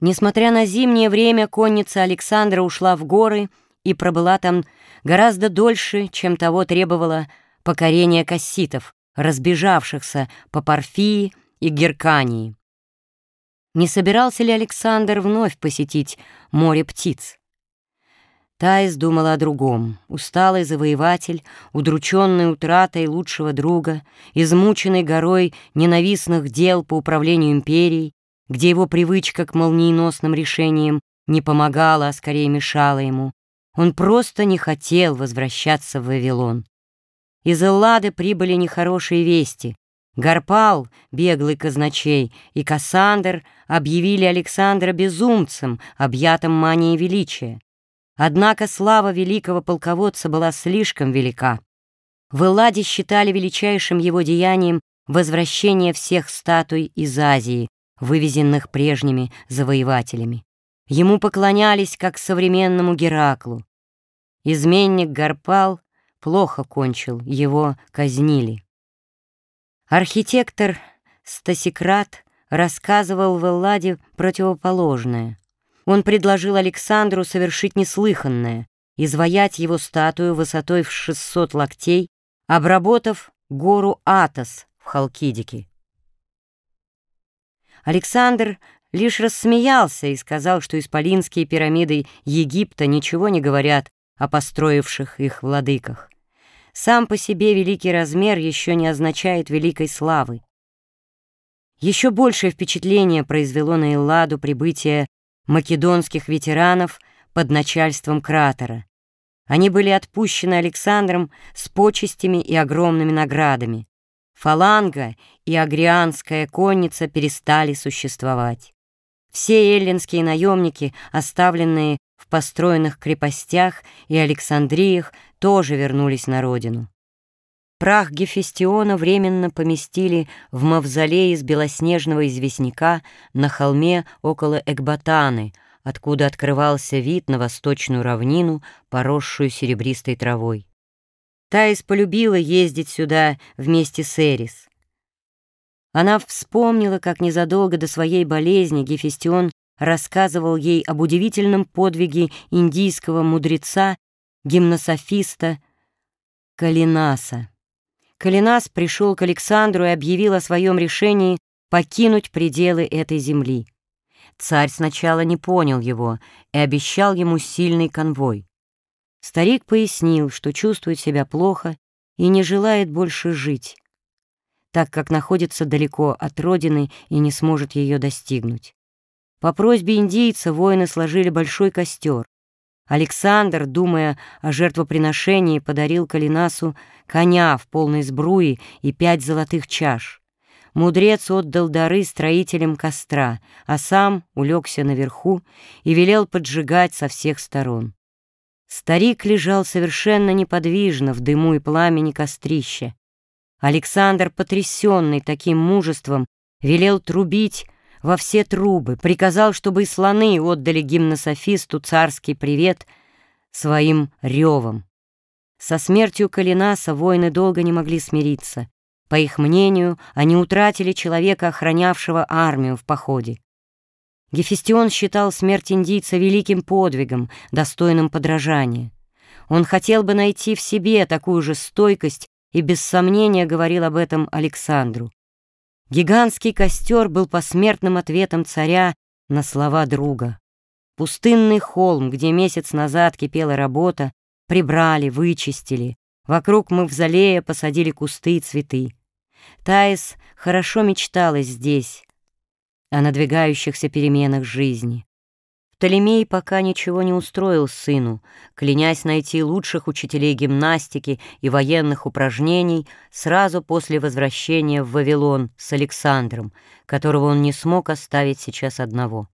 Несмотря на зимнее время, конница Александра ушла в горы и пробыла там гораздо дольше, чем того требовало покорение касситов, разбежавшихся по Парфии и Геркании. Не собирался ли Александр вновь посетить море птиц? Таис думала о другом. Усталый завоеватель, удрученный утратой лучшего друга, измученный горой ненавистных дел по управлению империей, где его привычка к молниеносным решениям не помогала, а скорее мешала ему, он просто не хотел возвращаться в Вавилон. Из Эллады прибыли нехорошие вести. Гарпал, беглый казначей, и Кассандр объявили Александра безумцем, объятым манией величия. Однако слава великого полководца была слишком велика. В Элладе считали величайшим его деянием возвращение всех статуй из Азии, вывезенных прежними завоевателями. Ему поклонялись как современному Гераклу. Изменник Гарпал плохо кончил, его казнили. Архитектор Стасикрат рассказывал в Элладе противоположное. Он предложил Александру совершить неслыханное — изваять его статую высотой в 600 локтей, обработав гору Атос в Халкидике. Александр лишь рассмеялся и сказал, что исполинские пирамиды Египта ничего не говорят о построивших их владыках. Сам по себе великий размер еще не означает великой славы. Еще большее впечатление произвело на Элладу прибытие македонских ветеранов под начальством кратера. Они были отпущены Александром с почестями и огромными наградами. Фаланга и агрианская конница перестали существовать. Все эллинские наемники, оставленные в построенных крепостях и Александриях, тоже вернулись на родину. Прах Гефестиона временно поместили в мавзолей из белоснежного известняка на холме около Экбатаны, откуда открывался вид на восточную равнину, поросшую серебристой травой. Таис полюбила ездить сюда вместе с Эрис. Она вспомнила, как незадолго до своей болезни Гефестион рассказывал ей об удивительном подвиге индийского мудреца, гимнософиста Калинаса. Калинас пришел к Александру и объявил о своем решении покинуть пределы этой земли. Царь сначала не понял его и обещал ему сильный конвой. Старик пояснил, что чувствует себя плохо и не желает больше жить, так как находится далеко от родины и не сможет ее достигнуть. По просьбе индейца воины сложили большой костер. Александр, думая о жертвоприношении, подарил Калинасу коня в полной сбруи и пять золотых чаш. Мудрец отдал дары строителям костра, а сам улегся наверху и велел поджигать со всех сторон. Старик лежал совершенно неподвижно в дыму и пламени кострища. Александр, потрясенный таким мужеством, велел трубить во все трубы, приказал, чтобы и слоны отдали гимнософисту царский привет своим ревом. Со смертью Калинаса воины долго не могли смириться. По их мнению, они утратили человека, охранявшего армию в походе. Гефестион считал смерть индийца великим подвигом, достойным подражания. Он хотел бы найти в себе такую же стойкость и без сомнения говорил об этом Александру. Гигантский костер был посмертным ответом царя на слова друга. Пустынный холм, где месяц назад кипела работа, прибрали, вычистили. Вокруг мавзолея посадили кусты и цветы. Таис хорошо мечталась здесь, о надвигающихся переменах жизни. Птолемей пока ничего не устроил сыну, клянясь найти лучших учителей гимнастики и военных упражнений сразу после возвращения в Вавилон с Александром, которого он не смог оставить сейчас одного.